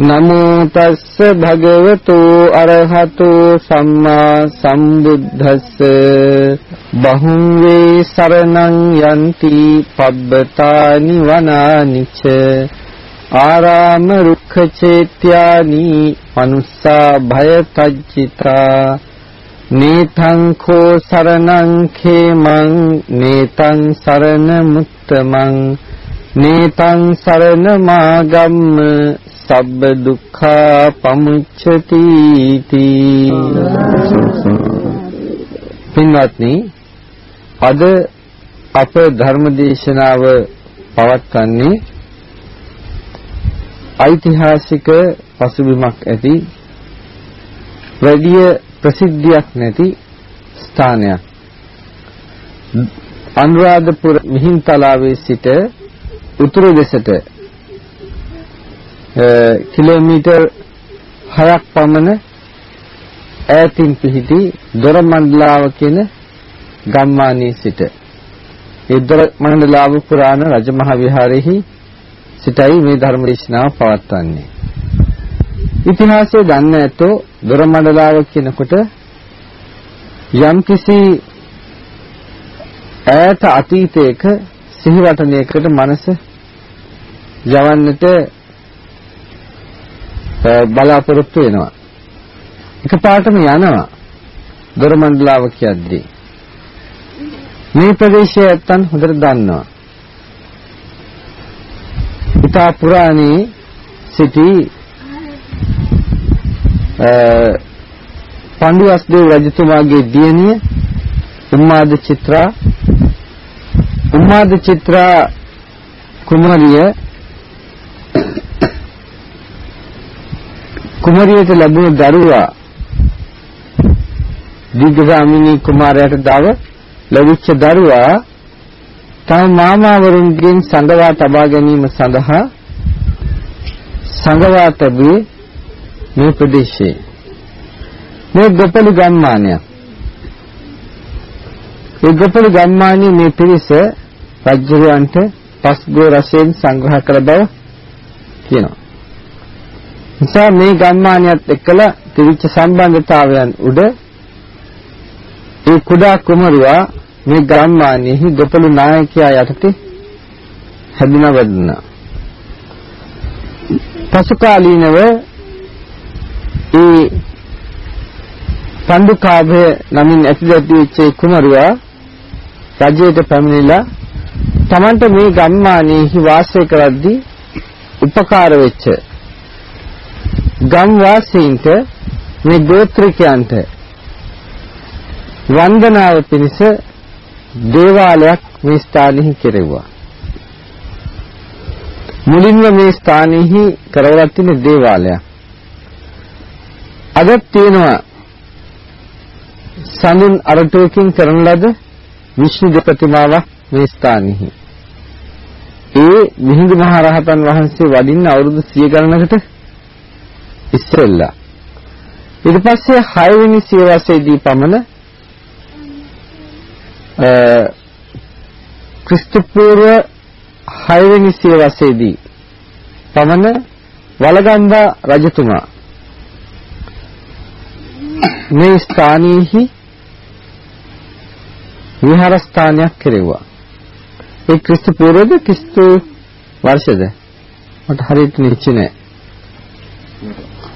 නමෝ තස්ස භගවතු අරහතෝ සම්මා සම්බුද්දස්ස. බහුං වේ සරණං යන්ති පබ්බතානි වනානිච ආරාම රුක්ඛ චේත්‍යානි මනුස්සා භය තජ්ජිතා නේතං කෝ සරණං khemං නේතං සරණ මුත්තමං. නේතං සරණ මාගම්ම සබ්බ දුක්ඛා පමුච්ඡති තී. පින්වත්නි අද අප ධර්මදේශනාව පවත්වන්නේ ඓතිහාසික පසුබිමක් ඇති වැඩි ප්‍රසිද්ධියක් නැති ස්ථානයක්. අනුරාධපුර මිහින්තලාවේ සිට උතුරු දෙසට කිලෝමීටර් 6ක් පමණ ඈතින් පිහිටි දොරමණ්ඩලාව කියන ගම්මානයේ සිට ඒ දොරමණ්ඩලාව පුරාණ රජමහා විහාරයේහි සිටයි මේ ධර්ම දේශනාව පවත්වන්නේ. ඉතිහාසය දන්න ඇතෝ දොරමණ්ඩලාව කියනකොට යම්කිසි ඈත අතීතයක සිහිවටනයකට මනස යවන්නට බලාපොරොත්තු වෙනවා. එකපාරටම යනවා. දොරමණ්ඩලාව කියද්දී. මේ ප්‍රදේශය නැත්තන් හොඳට දන්නවා. ඉතා පුරාණී සිටි පණ්ඩුවස්දේව රජතුමාගේ දියණිය උම්මාද චිත්‍රා උම්මාද චිත්‍රා කුමාරිය කුමරියට ලැබුණු දරුවා දීඝගාමිනී කුමාරයාට දව ලැබිච්ච දරුවා තම මාමාවරුන්ගෙන් සංගවා තබා ගැනීම සඳහා සංගවා තබුවේ මේ ප්‍රදේශයේ. මේ ගොපළු ගම්මානය. ඒ ගොපළු ගම්මානයේ මේ පිරිස රජුවන්ට පස්ගෝ රසයෙන් සංග්‍රහ කළ බව කියනවා. නිසා මේ ගම්මානියත් එක්කලා තිරිච්ච සම්බන්ධතාවයන් උඩ ඒ කුඩා කුමරුවා මේ ගම්මානයේහි ගොපළු නායකයා යටතේ හැදුනා වැඩුණා. පසු කාලීනව ඒ පණ්ඩුකාභය නමින් ඇතිදැති වෙච්ච කුමරුවා රජයට පැමිණිලා Tamanta මේ ගම්මානයේහි වාසය කරද්දී උපකාර වෙච්ච ගම් වාසීන්ට මේ ගෝත්‍රිකයන්ට වන්දනාව පිණිස දේවාලයක් මේ ස්ථානෙහි කෙරෙව්වා. මුලින්ම මේ ස්ථානෙහි කරවලා තියෙන දේවාලයක්. අද තියෙනවා සඳුන් අරටුවකින් කරන ලද විෂ්ණු ප්‍රතිමාවක් මේ ස්ථානෙහි. ඒ මිහිඳු මහ රහතන් වහන්සේ වඩින්න අවුරුදු 100 ගණනකට ඉස්සෙල්ලා ඊට පස්සේ 6 වෙනි සියවසේදී පමණ ක්‍රිස්තු පූර්ව 6 වෙනි සියවසේදී පමණ වලගම්බා රජතුමා මේ ස්ථානයේහි විහාරස්ථානයක් කෙරෙව්වා. ඒ ක්‍රිස්තු පූර්වද ක්‍රිස්තු වර්ෂද? මට හරියට නිශ්චය නැහැ.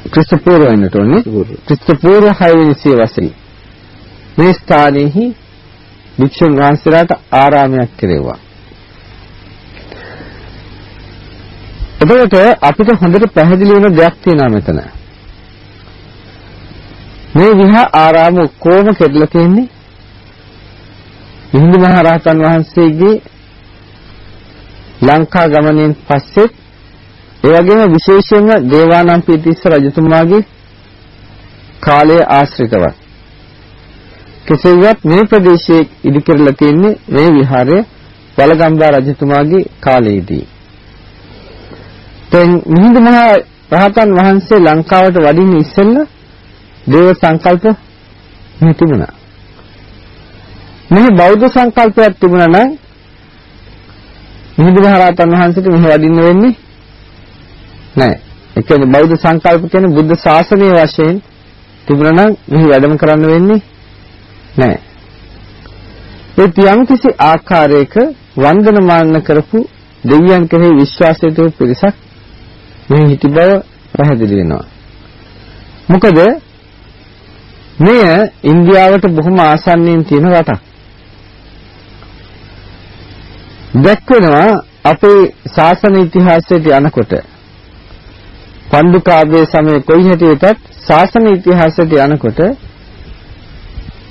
ක්‍රිස්තු පූර්ව වෙන්නට ඕනේ. ක්‍රිස්තු පූර්ව 6 වෙනි සියවසේ මේ ස්ථානයේහි භික්ෂුන් වහන්සේලාට ආරාමයක් කෙරෙව්වා. එතකොට අපිට හොඳට පැහැදිලි වෙන දෙයක් තියෙනවා මෙතන. මේ විහා ආරාම කොහොම කෙරලා තියෙන්නේ? හිඳු මහ රහතන් වහන්සේගේ ලංකා ගමනෙන් පස්සේ ඒ වගේම විශේෂයෙන්ම දේවානම්පියතිස්ස රජතුමාගේ කාලය ආශ්‍රිතව කෙසේවත් මේ ප්‍රදේශයේ ඉදි කරලා තියෙන්නේ මේ විහාරය වලගම්බා රජතුමාගේ කාලයේදී. දැන් මිහිඳු මහ රහතන් වහන්සේ ලංකාවට වඩින්න ඉස්සෙල්ලා දේව සංකල්ප මේ තිබුණා. මේ බෞද්ධ සංකල්පයක් තිබුණා නම් මිහිඳු මහ රහතන් වහන්සේට මෙහි වඩින්න වෙන්නේ නැහැ. ඒ කියන්නේ බෞද්ධ සංකල්ප කියන්නේ බුද්ධ ශාසනය වශයෙන් තිබුණා නම් මෙහි වැඩම කරන්න වෙන්නේ නැහැ. ඒ යම් කිසි ආකාරයක වන්දනමාන කරපු දෙවියන් කෙරෙහි විශ්වාසය තිබු පිරිසක් මේ හිටි බව පැහැදිලි වෙනවා. මොකද මෙය ඉන්දියාවට බොහොම ආසන්නයෙන් තියෙන රටක්. දැක්වෙනවා අපේ ශාසන ඉතිහාසයට යනකොට පණ්ඩුකාභය සමයේ කොයි හැටියටත් ශාසන ඉතිහාසයට යනකොට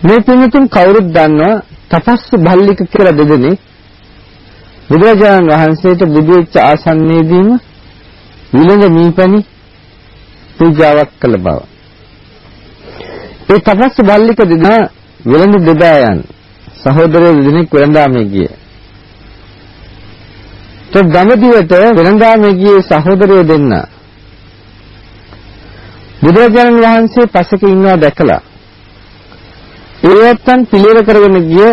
මේ පින්තුන් කවුරුත් දන්නවා තපස්සු භල්ලික කියලා දෙදෙනෙක් බුදුරජාණන් වහන්සේට බුදු වෙච්ච ආසන්නයේදීම විලංග මීපැණි පූජාවක් කළ බව. ඒ තපස්සු භල්ලික දෙදෙනා විලංග දෙදායන් සහෝදරයෝ දෙදෙනෙක් වෙළඳාමේ ගියේ. ඒ ගමදිවට වෙළඳාමේ ගියේ සහෝදරයෝ දෙන්නා බුදුරජාණන් වහන්සේ පසක ඉන්නවා දැකලා ඒවත්තන් පිළිවෙල කරගෙන ගිය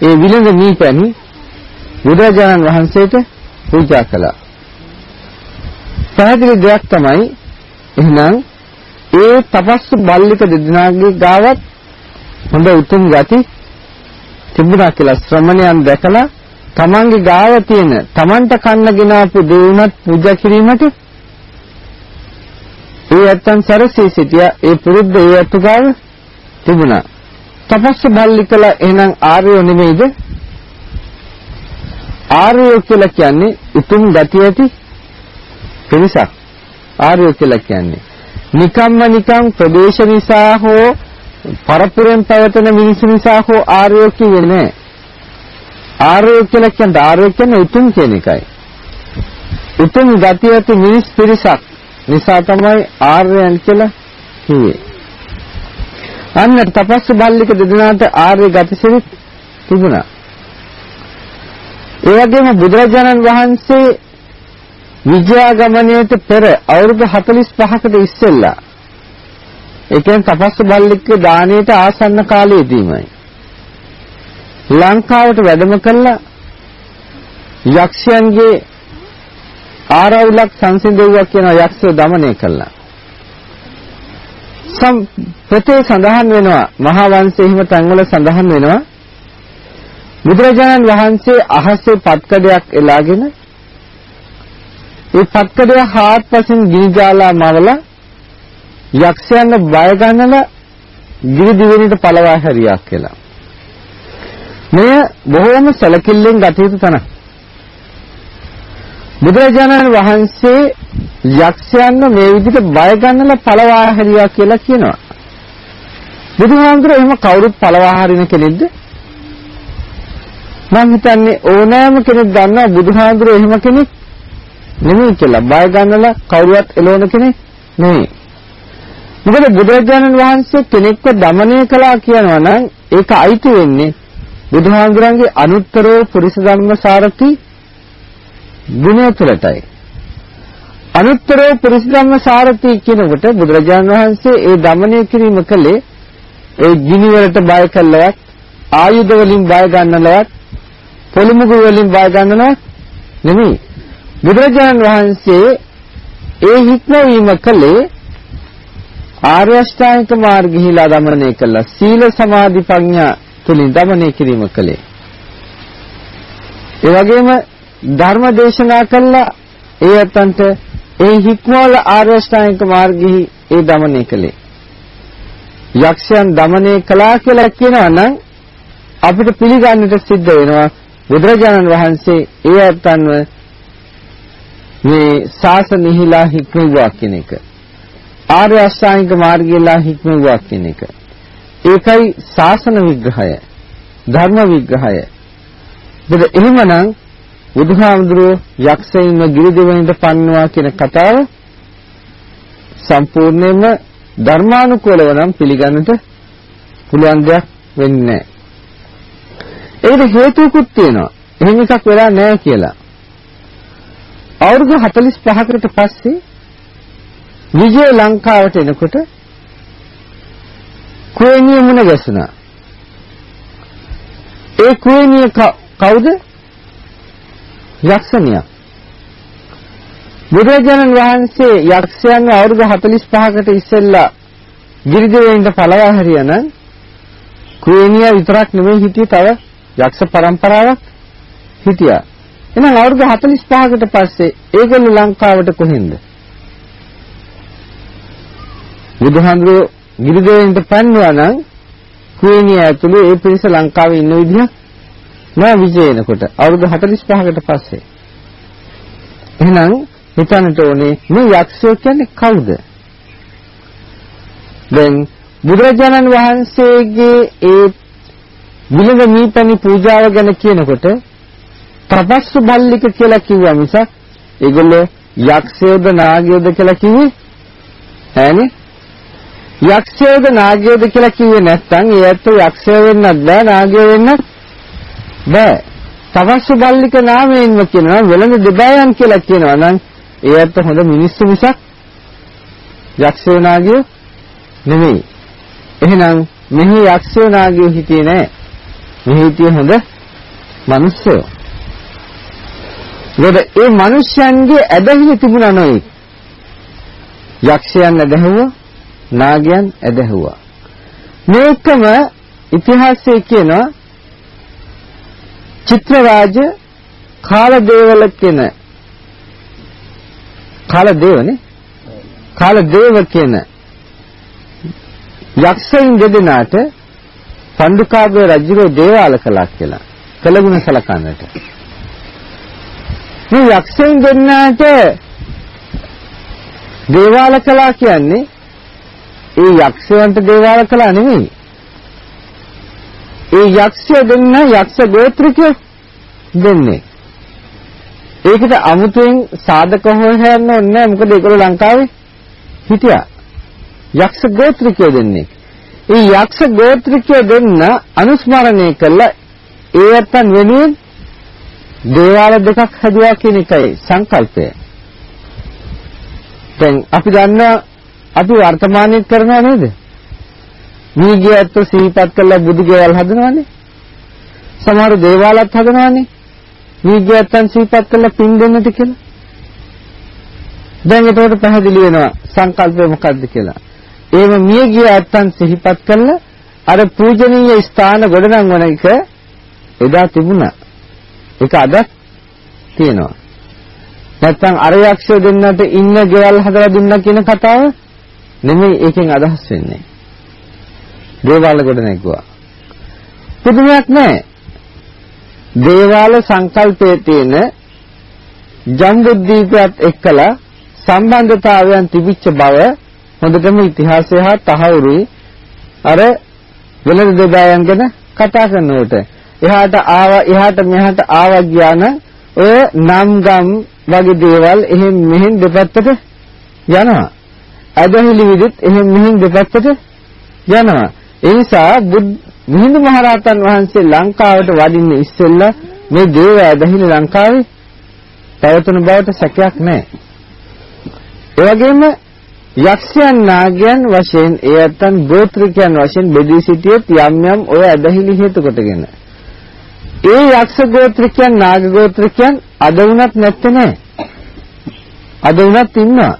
ඒ විලඳ නීපැණි බුදුරජාණන් වහන්සේට පූජා කළා. පැහැදිලි දෙයක් තමයි එහෙනම් ඒ තපස්සු බල්ලික දෙදෙනාගේ ගාවත් හොඳ උතුම් ගති තිබුණා කියලා ශ්‍රමණයන් දැකලා තමන්ගේ ගාව තියෙන තමන්ට කන්න ගෙනාපු දෙවුනත් පූජා කිරීමට ඒ ඇත්තන් සැරසී සිටියා ඒ පුරුද්ද ඒ ඇත්තු ගාව තිබුණා. තපස්ස බල්ලිකල එහෙනම් ආර්යෝ නෙමෙයිද? ආර්යෝ කියලා කියන්නේ උතුම් ගතිය ඇති පිරිසක්. ආර්යෝ කියලා කියන්නේ නිකම්ම නිකම් ප්‍රදේශ නිසා හෝ පරපුරෙන් පැවතෙන මිනිස්සු නිසා හෝ ආර්යෝ කියන්නේ නැහැ. ආර්යෝ කියලා කියන්නේ ආර්යෝ කියන්නේ උතුම් කියන එකයි. උතුම් ගතිය ඇති මිනිස් පිරිසක් නිසා තමයි ආර්යයන් කියලා කිව්වේ. අන්න තපස් බල්ලික දෙදෙනාට ආර්ය ගතිසිරිත් තිබුණා. ඒ වගේම බුදුරජාණන් වහන්සේ විජයාගමනයට පෙර අවුරුදු 45කට ඉස්සෙල්ලා ඒ කියන්නේ තපස් බල්ලිකගේ දාණයට ආසන්න කාලයේදීමයි ලංකාවට වැඩම කළා යක්ෂයන්ගේ ආරවුලක් සංසිඳෙව්වා කියන යක්ෂ දමනය කළා. සම් පොතේ සඳහන් වෙනවා මහා වංශයේ හිම තැන්වල සඳහන් වෙනවා බුදුරජාණන් වහන්සේ අහසේ පත්කඩයක් එලාගෙන ඒ පත්කඩය හාත්පසින් ගිනි ජාලා මවලා යක්ෂයන්ව බය ගන්නලා ගිනි දිවෙණිට පළවා හැරියා කියලා. මෙය බොහෝම සැලකිල්ලෙන් ගත යුතු තැනක්. බුදුරජාණන් වහන්සේ යක්ෂයන්ව මේ විදිහට බය ගන්නලා පළවා හැරියා කියලා කියනවා. බුදුහාමුදුරුවෝ එහෙම කවුරුත් පළවා හරින කෙනෙක්ද? මම හිතන්නේ ඕනෑම කෙනෙක් දන්නවා බුදුහාමුදුරුවෝ එහෙම කෙනෙක් නෙමෙයි කියලා. බය ගන්නලා කවුරුවත් එළවන කෙනෙක් නෙමෙයි. මොකද බුදුරජාණන් වහන්සේ කෙනෙක්ව দমনය කළා කියනවා නම් ඒක අයිති වෙන්නේ බුදුහාමුදුරන්ගේ අනුත්තරෝ පුරිස ධර්ම සාරති ගුණය තුළටයි. අනුත්තරෝ පුරිසධම්ම සාරති කියනකොට බුදුරජාණන් වහන්සේ ඒ দমনය කිරීම කළේ ඒ ගිනි වලට බය කළවත් ආයුධ වලින් බය ගන්නලවත් පොළුමුගු වලින් බය ගන්නලවත් නෙමෙයි බුදුරජාණන් වහන්සේ ඒ හික්මවීම කළේ ආර්ය අෂ්ටාංගික මාර්ගෙහිලා দমনය කළා සීල සමාධි ප්‍රඥා තුලින් দমনය කිරීම කළේ ඒ වගේම ධර්ම දේශනා කළා. ඒ ඇත්තන්ට ඒ හික්මවල ආර්යශ්‍රායක මාර්ගෙහි ඒ দমনය කළේ. යක්ෂයන් দমনය කළා කියලා කියනවා නම් අපිට පිළිගන්නට සිද්ධ වෙනවා බුදුරජාණන් වහන්සේ ඒ ඇත්තන්ව මේ සාසනෙහිලා හික්මුවා කියන එක. ආර්ය අෂ්ටාංගික මාර්ගයලා හික්මුවා කියන එක. ඒකයි සාසන විග්‍රහය ධර්ම විග්‍රහය. ඒත් එහෙමනම් බුදුහාමුදුරුවෝ යක්ෂයින්ව ගිරිදෙවණිට පන්නවා කියන කතාව සම්පූර්ණයෙන්ම ධර්මානුකූලව නම් පිළිගන්නට පුළුවන් දෙයක් වෙන්නේ නැහැ. ඒකට හේතුකුත් තියෙනවා. එහෙම එකක් වෙලා නැහැ කියලා. අවුරුදු 45කට පස්සේ විජය ලංකාවට එනකොට කුවේණිය මුණ ගැසුණා. ඒ කුවේණිය කවුද? යක්ෂණියක්. බුදුරජාණන් වහන්සේ යක්ෂයන්ව අවුරුදු 45කට ඉස්සෙල්ලා ගිරිදෙවියන්ට පළවා හැරියානම් කුවේණිය විතරක් නෙමෙයි හිටියේ තව යක්ෂ પરම්පරාවක් හිටියා. එහෙනම් අවුරුදු 45කට පස්සේ ඒගොල්ලෝ ලංකාවට කොහෙන්ද? බුදුහාඳුරෝ ගිරිදෙවියන්ට පන්නවා නම් කුවේණිය ඇතුළේ ඒ පිරිස ලංකාවේ ඉන්න විදිහ නෑ විජේනකොට අවුරුදු 45කට පස්සේ. එහෙනම් හිතන්නට ඕනේ මේ යක්ෂයෝ කියන්නේ කවුද? දැන් බුදුරජාණන් වහන්සේගේ ඒ විලඳ මීපනි පූජාව ගැන කියනකොට තපස්සු බල්ලික කියලා කිව්වා මිසක් ඒගොල්ලෝ යක්ෂයෝද නාගයෝද කියලා කිව්වේ ඈනේ යක්ෂයෝද නාගයෝද කියලා කිව්වේ නැත්නම් ඒ ඇත්තෝ යක්ෂයෝ වෙන්නත් බෑ නාගයෝ වෙන්නත් බෑ. තපස්සු බල්ලික නාමයෙන්ම කියනවා වෙළඳ දෙබයන් කියලා කියනවා. නම් ඒ ඇත්ත හොඳ මිනිස්සු මිසක් යක්ෂයෝ නාගයෝ නෙමෙයි. එහෙනම් මෙහි යක්ෂයෝ නාගයෝ හිටියේ නෑ. මෙහි හිටියේ හොඳ මිනිස්සුયો ඒකට ඒ මිනිස්යන්ගේ ඇදහිලි තිබුණා නොයි. යක්ෂයන් ඇදහුවා, නාගයන් ඇදහුවා. මේකම ඉතිහාසයේ කියන චිත්‍රරාජ කාලදේවල කියන කාලදේවනේ? කාලදේව කියන යක්ෂයින් දෙදෙනාට පණ්ඩුකාභය රජුගේ දේවාල කළා කියලා. කළගුණ සලකන්නට. මේ යක්ෂයන් දෙන්නාට දේවාල කළා කියන්නේ ඒ යක්ෂයන්ට දේවාල කළා නෙමෙයි. ඒ යක්ෂය දෙන්න යක්ෂ ගෝත්‍රිකය දෙන්නේ. ඒකට අමුතුවෙන් සාධක හොයන්න ඕනේ නැහැ මොකද ඒගොල්ලෝ ලංකාවේ හිටියා. යක්ෂ ගෝත්‍රිකය දෙන්නේ. ඒ යක්ෂ ගෝත්‍රිකය දෙන්න අනුස්මරණය කළා ඒ අතන් වෙනුවෙන් දේවාල දෙකක් හැදුවා කියන එකයි සංකල්පය. දැන් අපි දන්නවා අපි වර්තමානයේ කරනවා නේද? මීගිය ඇත්ත සිහිපත් කළා බුදු ගෙවල් හදනවානේ. සමහර දේවාලත් හදනවානේ. මීගිය ඇත්තන් සිහිපත් කළා පින් දෙන්නට කියලා. දැන් ඒකට පැහැදිලි වෙනවා සංකල්පය මොකක්ද කියලා. එහෙම මියගිය ඇත්තන් සිහිපත් කළා අර පූජනීය ස්ථාන ගොඩනංවන එක එදා තිබුණා. ඒක අද තියෙනවා. නැත්තම් අර යක්ෂය දෙන්නට ඉන්න ගෙවල් හදලා දුන්නා කියන කතාව නෙමෙයි ඒකෙන් අදහස් වෙන්නේ. දේවාල කොට නැගුවා. පුදුමයක් නැහැ. දේවාල සංකල්පයේ තියෙන ජම්බුද්දීපයත් එක්කලා සම්බන්ධතාවයන් තිබිච්ච බව හොඳටම ඉතිහාසය හා තහවුරුයි. අර වෙළඳ දෙබයන් ගැන කතා කරනකොට එහාට ආවා එහාට මෙහාට ආවා ගියාන ඔය නම් ගම් වගේ දේවල් එහෙන් මෙහෙන් දෙපැත්තට යනවා. අදහිලි විදිත් එහෙන් මෙහෙන් දෙපැත්තට යනවා. ඒ නිසා මිහිඳු මහරහතන් වහන්සේ ලංකාවට වඩින්න ඉස්සෙල්ලා මේ දේව ඇදහිලි ලංකාවේ පැවතුණු බවට සැකයක් නැහැ. ඒ වගේම යක්ෂයන් නාගයන් වශයෙන් ඒ අතන් ගෝත්‍රිකයන් වශයෙන් බෙදී සිටියත් යම් යම් ඔය ඇදහිලි හේතු කොටගෙන ඒ යක්ෂ ගෝත්‍රිකයන් නාග ගෝත්‍රිකයන් අද වුණත් නැත්තේ නෑ. අද වුණත් ඉන්නවා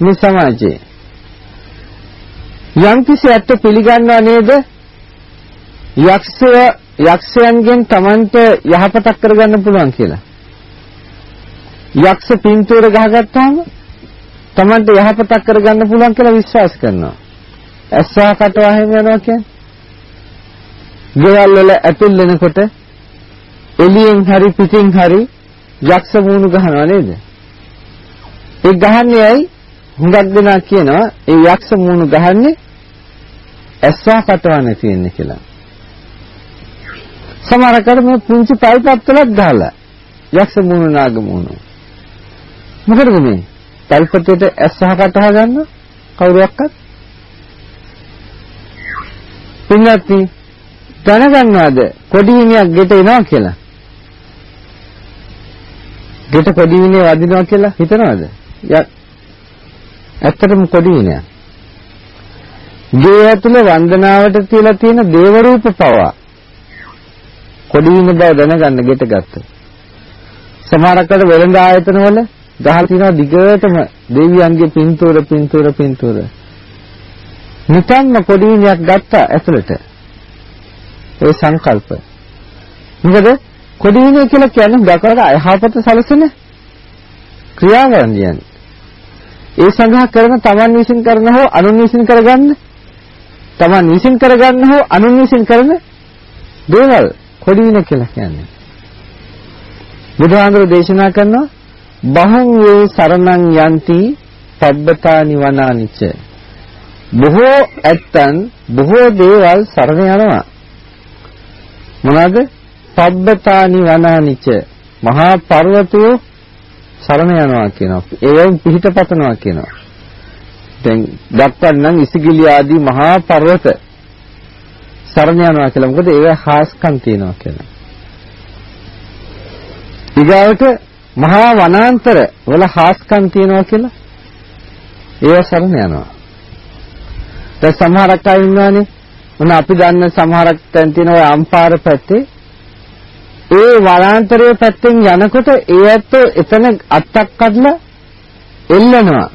මේ සමාජයේ. යම්කිසි ඇත්ත පිළිගන්නවා නේද? යක්ෂය යක්ෂයන්ගෙන් Tamanට යහපතක් කරගන්න පුළුවන් කියලා. යක්ෂ පින්තූර ගහගත්තාම Tamanට යහපතක් කරගන්න පුළුවන් කියලා විශ්වාස කරනවා. ඇස්සා කටවා හැම යනවා කියන්නේ. ගෙවල් වල ඇතුල් වෙනකොට එළියෙන් හරි පිටින් හරි යක්ෂ මූණු ගහනවා නේද? ඒ ගහන්නේ ඇයි? හුඟක් දෙනා කියනවා ඒ යක්ෂ මූණු ගහන්නේ ඇස්සා කටවන්න තියෙන්නේ කියලා. සමහර කර මේ පුංචි පල්පත්තලක් ගහලා යක්ෂ මූණු නාග මූණු. මොකද මේ? පල්පත්තේට ඇස්සා කටහ ගන්න කවුරුවක්වත් පින්වත්නි දැනගන්නවද කොඩි විනයක් ගෙට එනවා කියලා? ගෙට කොඩි විනය වදිනවා කියලා හිතනවද? ඇත්තටම කොඩි විනයක්. ගේ ඇතුලේ වන්දනාවට තියලා තියෙන දේව රූප පවා කොඩි වින බව දැනගන්න ගෙට ගත්තා. සමහරකට වෙළඳ ආයතන වල ගහලා තියෙනවා දිගටම දෙවියන්ගේ පින්තූර පින්තූර පින්තූර. නිකන්ම කොඩි විනයක් ගත්තා ඇතුළට. ඒ සංකල්ප. මොකද කොඩි විනය කියලා කියන්නේ දකවල අයහපත සැලසෙන ක්‍රියාවන් කියන්නේ. ඒ සඳහා කරන තමන් විසින් කරන හෝ අනුන් විසින් කරගන්න තමන් විසින් කරගන්න හෝ අනුන් විසින් කරන දේවල්. කොඩි විනය කියලා කියන්නේ. බුදුහාඳුර දේශනා කරනවා බහං වේ සරණං යන්ති පබ්බතානි වනානිච බොහෝ ඇත්තන් බොහෝ දේවල් සරණ යනවා. මොනවාද? පබ්බතානි වනානිච මහා පර්වතය සරණ යනවා කියනවා. ඒවෙන් පිහිට පතනවා කියනවා. දැන් දක්වන්නම් ඉසිගිලි ආදී මහා පර්වත සරණ යනවා කියලා මොකද ඒවා හාස්කම් තියෙනවා කියලා ඊගාවට මහා වනාන්තර වල හාස්කම් තියනවා කියලා ඒව සරණ යනවා. දැන් සමහරක් අය ඉන්නවානේ මොන අපි දන්න සමහරක් තැන් තියෙන ඔය අම්පාර පැත්තේ ඒ වනාන්තරයේ පැත්තෙන් යනකොට ඒ ඇත්තෝ එතන අත්තක් කඩලා එල්ලනවා.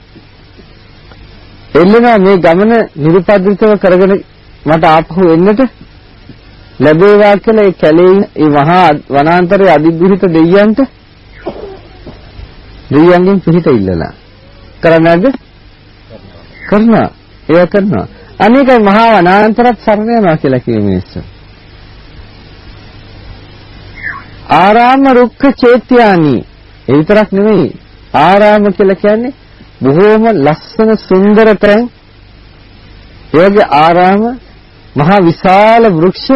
එල්ලනවා මේ ගමන නිරුපද්‍රිතව කරගෙන මට ආපහු එන්නට ලැබේවා කියලා ඒ කැලේ ඒ මහා වනාන්තරයේ අධිග්‍රහිත දෙවියන්ට දෙවියන්ගෙන් පිහිට ඉල්ලලා. කරන්නද? කරනවා. ඒව කරනවා. අනේකයි මහා වනාන්තරත් සරණ යනවා කියලා කියන මිනිස්සු. ආරාම රුක්ඛ චේත්‍යානි. ඒ විතරක් නෙමෙයි. ආරාම කියලා කියන්නේ බොහෝම ලස්සන සුන්දර තැන් ඒගේ ආරාම මහා විශාල වෘක්ෂ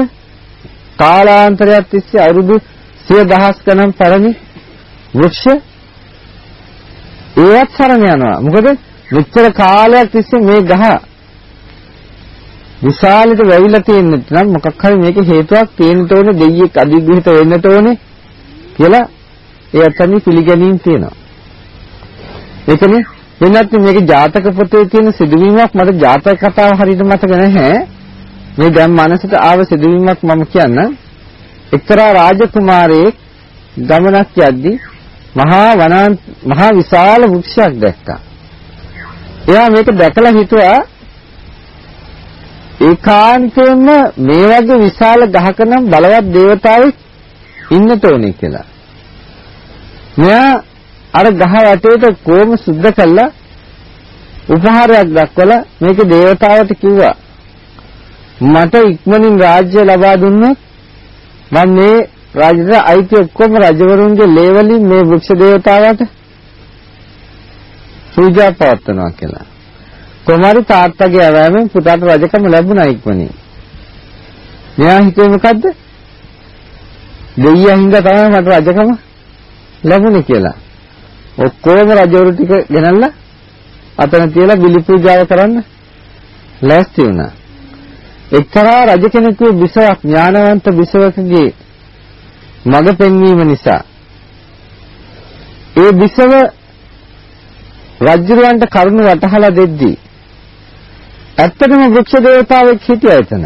කාලාන්තරයක් තිස්සේ අවුරුදු සිය දහස් ගණන් පරණි වෘක්ෂ ඒවත් සරණ යනවා. මොකද මෙච්චර කාලයක් තිස්සේ මේ ගහ විශාලට වැවිලා තියෙන්නේ නම් මොකක් හරි මේක හේතුවක් තියෙන්න ඕනේ දෙයියෙක් අධිග්‍රහිත වෙන්නට ඕනේ කියලා ඒ අතනි පිළිගැනීම් තියෙනවා. ඒකනේ වෙනත් මේක ජාතක පොතේ තියෙන සිදුවීමක් මට ජාතක කතාව හරියට මතක නැහැ. මේ දැන් මනසට ආව සිදුවීමක් මම කියන්නම්. එක්තරා රාජකුමාරයෙක් ගමනක් යද්දී මහා වනාන් මහා විශාල වෘක්ෂයක් දැක්කා. එයා මේක දැකලා හිතුවා ඒකාන්තයෙන්ම මේ වගේ විශාල ගහක නම් බලවත් దేవතාවෙක් ඉන්නට ඕනේ කියලා. මෙයා අර ගහ වටේට කොම සුද්ධ කළා උපහාරයක් දක්වලා මේක దేవතාවට කිව්වා මට ඉක්මනින් රාජ්‍ය ලබා දුන්නොත් මම මේ රාජ්‍යයට අයිති ඔක්කොම රජවරුන්ගේ ලේවලින් මේ වෘක්ෂ දේවතාවට පූජා පවත්වනවා කියලා. කොමාරි තාත්තගේ ඇවෑමෙන් පුතාට රජකම ලැබුණා ඉක්මනින්. මෙයා හිතුවේ මොකද්ද? දෙයියා හින්දා තමයි මට රජකම ලැබුණේ කියලා. ඔක්කොම රජවරු ටික ගෙනල්ලා අතන තියලා බිලි පූජාව කරන්න ලෑස්ති වුණා. එක්තරා රජ කෙනෙකුගේ බිසවක් ඥානවන්ත බිසවකගේ මඟ පෙන්වීම නිසා ඒ බිසව රජුරවන්ට කරුණ වටහලා දෙද්දී ඇත්තටම වෘක්ෂ දේවතාවෙක් හිටියා එතන.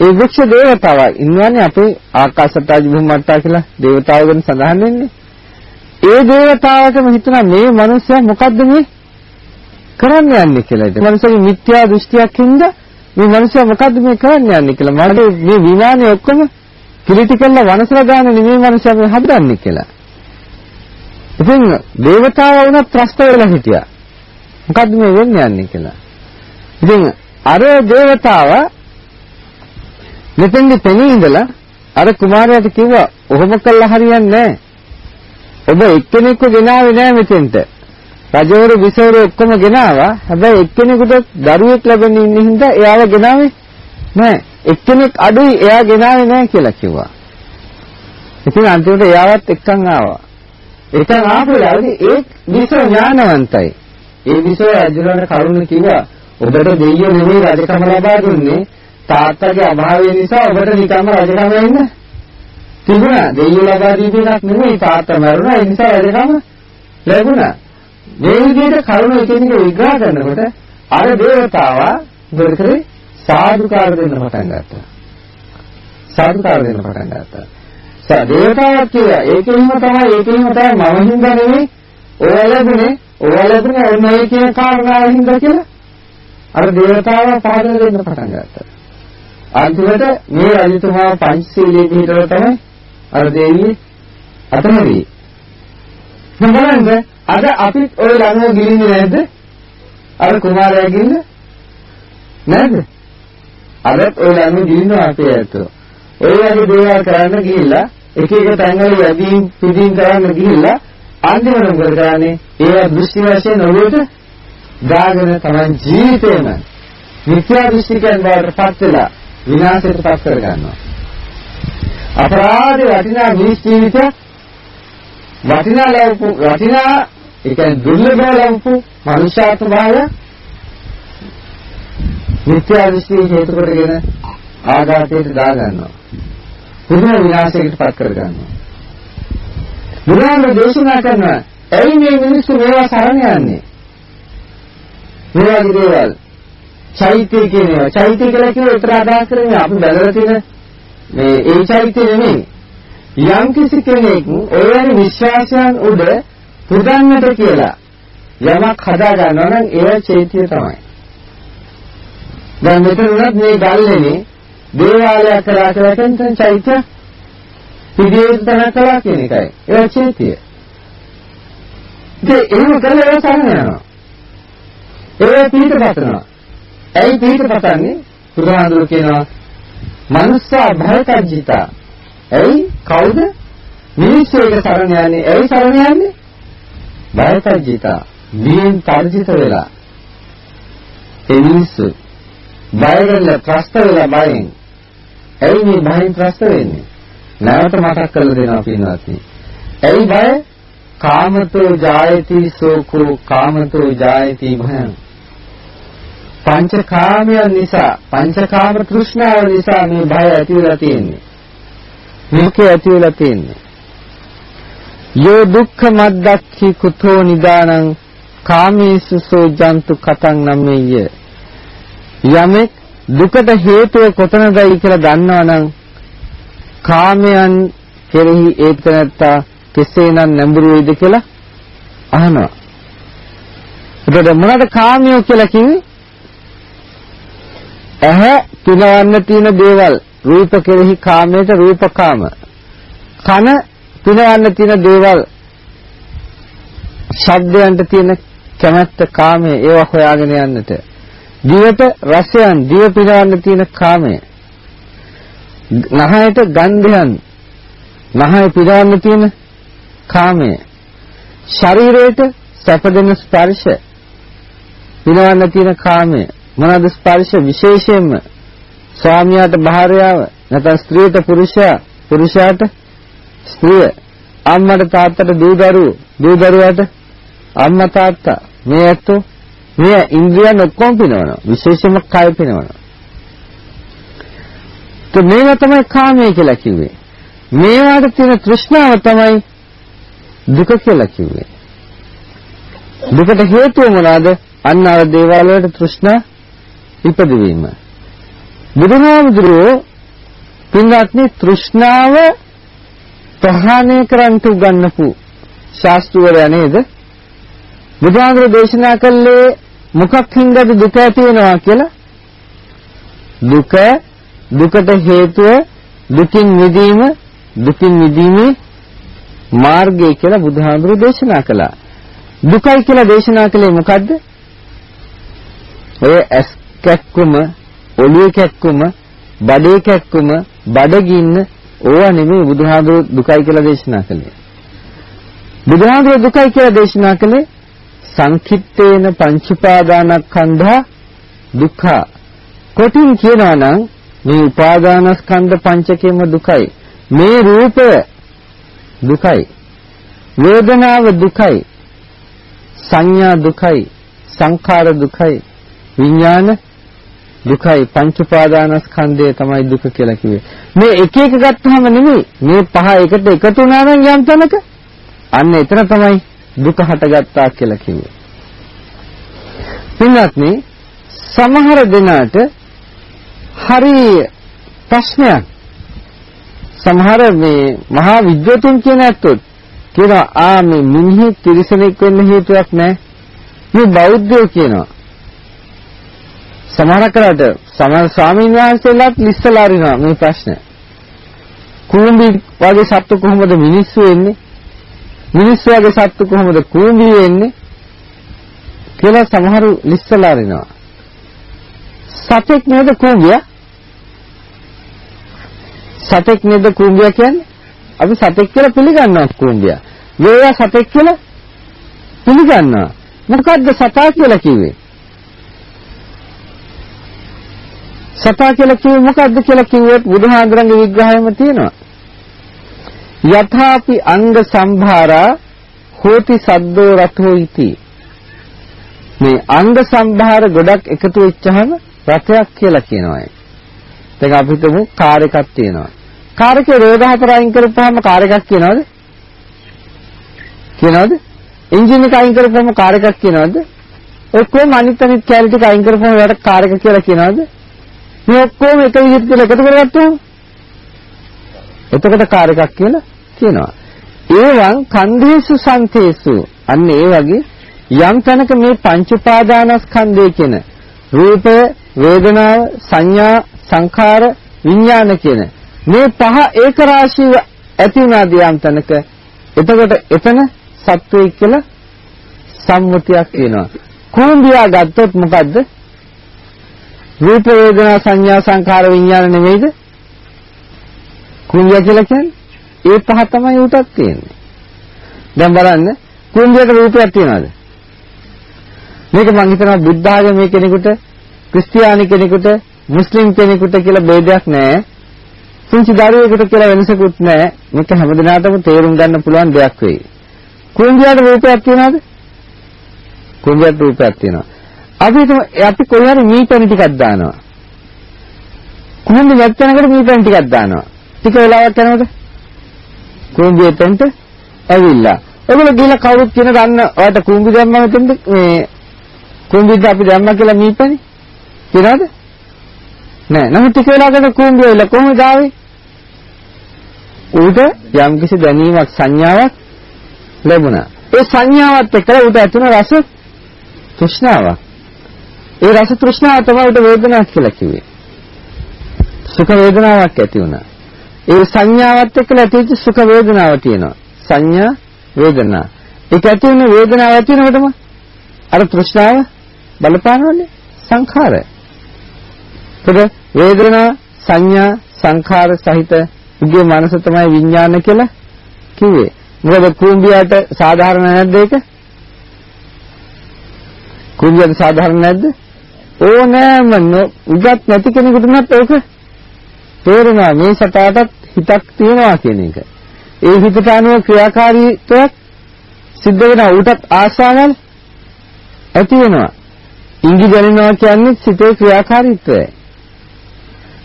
ඒ වෘක්ෂ දේවතාව ඉන්නවනේ අපේ ආකාශතාජ භූමට්ටා කියලා දේවතාව ගැන සඳහන් වෙන්නේ. ඒ දේවතාවටම හිතනවා මේ මිනිස්සයා මොකද්ද මේ කරන්න යන්නේ කියලා. ඒ මිනිස්සගේ මිත්‍යා දෘෂ්ටියක් හින්දා මේ මිනිස්සයා මොකද්ද මේ කරන්න යන්නේ කියලා. මට මේ විමානේ ඔක්කොම කිලිටි කළා වනසලා දාන නෙමෙයි මිනිස්සයා මේ හදන්නේ කියලා. ඉතින් දේවතාව වුණත් ත්‍රස්ත වෙලා හිටියා. මොකද්ද මේ වෙන්නේ යන්නේ කියලා. ඉතින් අර දේවතාව මෙතෙන්දි පෙනී ඉඳලා අර කුමාරයාට කිව්වා ඔහොම කළා හරියන්නේ නැහැ. ඔබ එක්කෙනෙක්ව ගෙනාවේ නැහැ මෙතෙන්ට. රජවරු විසවරු ඔක්කොම ගෙනාවා. හැබැයි එක්කෙනෙකුට දරුවෙක් ලැබෙන්න ඉන්න හින්දා එයාව ගෙනාවේ නැහැ. එක්කෙනෙක් අඩුයි එයා ගෙනාවේ නැහැ කියලා කිව්වා. ඉතින් අන්තිමට එයාවත් එක්කන් ආවා. එතන ආපු වෙලාවේදී ඒ විසව ඥානවන්තයි. ඒ විසව රජුලන්ට කරුණ කිව්වා ඔබට දෙයියෝ නෙමෙයි රජකම ලබා දුන්නේ තාත්තගේ අභාවය නිසා ඔබට නිකම්ම රජකම එන්න තිබුණා. දෙයියෝ ලබා දීපු එකක් නෙමෙයි තාත්තා මරුණා ඒ නිසා රජකම ලැබුණා. මේ විදිහට කරුණ එකිනෙක විග්‍රහ කරනකොට අර දේවතාවා මොකද කරේ? සාදුකාර දෙන්න පටන් ගත්තා. සාදුකාර දෙන්න පටන් ගත්තා. සා දේවතාවක් කියලා ඒකෙන්ම තමයි ඒකෙන්ම තමයි මම හින්දා නෙමෙයි ඔය ලැබුණේ ඔය ලැබුණේ ඔන්න ඔය කියන කාරණාව හින්දා කියලා අර දේවතාවා පාදල දෙන්න පටන් ගත්තා. අන්තිමට මේ රජතුමා පංචශීලයේ පිටර තමයි අර දෙවිය අතනදී. බලන්න අද අපි ඔය ළඟ ගිලින්නේ නැද්ද? අර කුමාරයා ගින්න නැද්ද? අදත් ඔය ළඟ ගිලිනවා අපේ ඇත්තෝ. ඔය වගේ දේවල් කරන්න ගිහිල්ලා එක එක තැන්වල වැඩිම පිටින් කරන්න ගිහිල්ලා අන්තිමට මොකද කරන්නේ? ඒවා දෘෂ්ටි වශයෙන් ඔළුවට දාගෙන තමයි ජීවිතේම මිත්‍යා දෘෂ්ටිකයන් බවට පත් වෙලා විනාශයට පත් කර ගන්නවා. අපරාධ වටිනා මිනිස් ජීවිතයක් වටිනා ලැබපු වටිනා ඒ කියන්නේ දුර්ලභ ලැබපු මනුෂ්‍යාත්ම භාවය මිත්‍යා දෘෂ්ටි හේතු කොටගෙන ආඝාතයට දා ගන්නවා. පුදුම විනාශයකට පත් කර ගන්නවා. බුදුහාම දේශනා කරනවා ඇයි මේ මිනිස්සු මේවා සරණ යන්නේ? මේ වගේ දේවල්. චෛත්‍ය කියනවා. චෛත්‍ය කියලා කිව්ව උත්තර අදහස් කරන්නේ අපි බැලලා තියෙන මේ ඒ චෛත්‍ය නෙමෙයි. යම් කිසි කෙනෙක් ඔයවැනි විශ්වාසයන් උඩ පුදන්නට කියලා යමක් හදා ගන්නවා නම් ඒ චෛත්‍ය තමයි. දැන් මෙතන උනත් මේ ගල්ලේනේ දේවාලයක් කළා කියලා තෙන්තන් චෛත්‍ය පිළියෙතන කළා කියන එකයි. ඒ චෛත්‍ය. ඒ එහෙම කළා ඒ සරණ යනවා. ඒ පිටපතනවා. ඇයි පිටපතන්නේ? බුදුහාඳුර කියනවා මනුස්සා භයකජ්ජිතා. ඇයි කවුද? මිනිස්සු එක සරණ යන්නේ. ඇයි සරණ යන්නේ? භයකජ්ජිතා. බියෙන් තර්ජිත වෙලා. ඒ මිනිස්සු බයගෙන ත්‍රස්ත වෙලා බයෙන්. ඇයි මේ බයෙන් ත්‍රස්ත වෙන්නේ? නැවත මතක් කරලා දෙනවා පින්වත්නි. ඇයි බය? කාමතෝ ජායති සෝකෝ කාමතෝ ජායති භයං. පංචකාමයන් නිසා පංචකාම තෘෂ්ණාව නිසා මේ භය ඇති වෙලා තියෙන්නේ. මේක ඇති වෙලා තියෙන්නේ. යෝ දුක්ඛ මද්දක්ඛි කුතෝ නිදානං කාමේසු සෝ ජන්තු කතං නම්මෙය්‍ය යමෙක් දුකට හේතුව කොතනදයි කියලා දන්නවනම් කාමයන් කෙරෙහි ඒක නැත්තා කෙසේනම් නැඹුරු වෙයිද කියලා අහනවා. එතකොට මොනවද කාමයෝ කියලා කිව්වේ? ඇහැ පිනවන්න තියෙන දේවල් රූප කෙරෙහි කාමයට රූපකාම. කන පිනවන්න තියෙන දේවල් ශබ්දයන්ට තියෙන කැමැත්ත කාමයේ ඒවා හොයාගෙන යන්නට. දිවට රසයන් දිව පිනවන්න තියෙන කාමය. නහයට ගන්ධයන් නහය පිරවන්න තියෙන කාමය ශරීරයට සැපදෙන ස්පර්ශ පිරවන්න තියෙන කාමය මොනවාද ස්පර්ශ විශේෂයෙන්ම? ස්වාමියාට භාර්යාව නැත්නම් ස්ත්‍රියට පුරුෂයා? පුරුෂයාට? ස්ත්‍රිය. අම්මට තාත්තට දූ දරුවෝ දූ දරුවාට අම්මා තාත්තා. මේ ඇත්තෝ මේ ඉන්ද්‍රියන් ඔක්කොම පිනවනවා. විශේෂයෙන්ම කය පිනවනවා. તો මේවා තමයි කාමය කියලා කිව්වේ. මේවාට තියෙන තෘෂ්ණාව තමයි දුක කියලා කිව්වේ. දුකට හේතුව මොනවාද? අන්න අර දේවල් වලට තෘෂ්ණා ඉපදවීම. බුදුහාමුදුරුවෝ පින්වත්නි තෘෂ්ණාව ප්‍රහාණය කරන්ට උගන්වපු ශාස්ත්‍රවරයා නේද? බුදුහාමුදුරුවෝ දේශනා කළේ මොකක් හින්දාද දුක ඇති වෙනවා කියලා? දුක දුකට හේතුව දුකින් මිදීම දුකින් මිදීමේ මාර්ගය කියලා බුදුහාමුදුරු දේශනා කළා. දුකයි කියලා දේශනා කළේ මොකද්ද? ඔය ඇස් කැක්කුම, ඔළුවේ කැක්කුම, බඩේ කැක්කුම, බඩගින්න ඕවා නෙමෙයි බුදුහාමුදුරු දුකයි කියලා දේශනා කළේ. බුදුහාමුදුරු දුකයි කියලා දේශනා කළේ සංකිට්ඨේන පංච උපාදානස්කන්ධා දුක්ඛ. කොටින් කියනවා නම් මේ උපාදානස්කන්ධ පංචකයම දුකයි. මේ රූපය දුකයි. වේදනාව දුකයි. සංඥා දුකයි. සංඛාර දුකයි. විඥාන දුකයි පංච උපාදානස්කන්ධය තමයි දුක කියලා කිව්වේ. මේ එක එක ගත්තාම නෙමෙයි මේ පහ එකට එකතු වුණා නම් යම් තැනක අන්න එතන තමයි දුක හටගත්තා කියලා කිව්වේ. පින්වත්නි සමහර දෙනාට හරි ප්‍රශ්නයක් සමහර මේ මහා විද්වතුන් කියන ඇත්තොත් කියනවා ආ මේ මිනිහි තිරිසනෙක් වෙන්න හේතුවක් නැහැ. මේ බෞද්ධයෝ කියනවා. සමහර කරට සමහර ස්වාමීන් වහන්සේලාත් ලිස්සලා අරිනවා මේ ප්‍රශ්න. කුඹි වගේ සත්තු කොහොමද මිනිස්සු වෙන්නේ? මිනිස්සු වගේ සත්තු කොහොමද කුඹි වෙන්නේ? කියලා සමහරු ලිස්සලා අරිනවා. සතෙක් නේද කුඹියා? සතෙක් නේද කුඹියා කියන්නේ? අපි සතෙක් කියලා පිළිගන්නවා කුඹියා. වේවා සතෙක් කියලා පිළිගන්නවා. මොකද්ද සතා කියලා කිව්වේ? සතා කියලා කිව්වේ මොකද්ද කියලා කිව්වොත් බුදුහාඳුරන්ගේ විග්‍රහයම තියෙනවා. යථාපි අංග සම්භාරා හෝති සද්දෝ රතෝ ඉති. මේ අංග සම්භාර ගොඩක් එකතු වෙච්චහම රතයක් කියලා කියනවා. දැන් අපි හිතමු කාර් එකක් තියෙනවා. කාර් එකේ රෝද හතර අයින් කරපුවාම කාර් එකක් කියනවද? කියනවද? එන්ජින් එක අයින් කරපුවාම කාර් එකක් කියනවද? ඔක්කොම අනිත් අනිත් කැලි ටික අයින් කරපුවාම ඒකට කාර් එක කියලා කියනවද? මේ ඔක්කොම එක විදිහට කියලා එකතු කරගත්තාම එතකොට කාර් එකක් කියලා කියනවා. ඒවන් කන්දේසු සංතේසු අන්න ඒ වගේ යම් තැනක මේ පංච උපාදානස්කන්ධය කියන රූපය, වේදනාව, සංඥා, සංඛාර, විඥාන කියන මේ පහ ඒක රාශීව ඇති වුණාද යම් තැනක එතකොට එතන සත්වයේ කියලා සම්මුතියක් වෙනවා. කුඹියා ගත්තොත් මොකද්ද? රූප වේදනා සංඥා සංඛාර විඥාන නෙමෙයිද? කුඹියා කියලා කියන්නේ ඒ පහ තමයි උටක් තියෙන්නේ. දැන් බලන්න කුඹියට රූපයක් තියනවාද? මේක මං හිතනවා බුද්ධ ආගමේ කෙනෙකුට ක්‍රිස්තියානි කෙනෙකුට මුස්ලිම් කෙනෙකුට කියලා ભેදයක් නැහැ. පුංචි දරුවෙකුට කියලා වෙනසකුත් නැහැ. මේක හැමදෙනාටම තේරුම් ගන්න පුළුවන් දෙයක් වෙයි. කුඹියට රූපයක් තියනවාද? කුඹියට රූපයක් තියෙනවා. අපි අපි කොහේ හරි මීපැණි ටිකක් දානවා. කුඹි නැත්නම්කට මීපැණි ටිකක් දානවා. ටික වෙලාවක් යනකොට කුඹි එතනට ඇවිල්ලා. ඒගොල්ලෝ ගිහලා කවුරුත් කියන ගන්න ඔයාට කුඹි දැම්මම එතනට මේ කුඹිට අපි දැම්මා කියලා මීපැණි කියනවද? නෑ. නමුත් ටික වෙලාවකට කුඹි වෙලා කොහොමද ආවේ? ඌට යම්කිසි දැනීමක් සංඥාවක් ලැබුණා. ඒ සංඥාවත් එක්කලා ඌට ඇතුණ රස තෘෂ්ණාවක්. ඒ රස තෘෂ්ණාව තමයි උට වේදනාවක් කියලා කිව්වේ. සුඛ වේදනාවක් ඇති වුණා. ඒ සංඥාවත් එක්කලා ඇතිවෙච්ච සුඛ වේදනාව තියෙනවා. සංඥා වේදනා. ඒක ඇති වෙන වේදනාව ඇති වෙනකොටම අර තෘෂ්ණාව බලපානවනේ සංඛාරය. එතකොට වේදනා සංඥා සංඛාර සහිත උගේ මනස තමයි විඥාන කියලා කිව්වේ. මොකද කුඹියට සාධාරණ නැද්ද ඒක? කුඹියට සාධාරණ නැද්ද? ඕනෑම උගත් නැති කෙනෙකුට නත් ඒක තේරෙනවා මේ සතාටත් හිතක් තියෙනවා කියන එක. ඒ හිතට අනුව ක්‍රියාකාරීත්වයක් සිද්ධ වෙනවා. ඌටත් ආශාවල් ඇති වෙනවා. ඉඟි දැනෙනවා කියන්නේ සිතේ ක්‍රියාකාරීත්වයයි.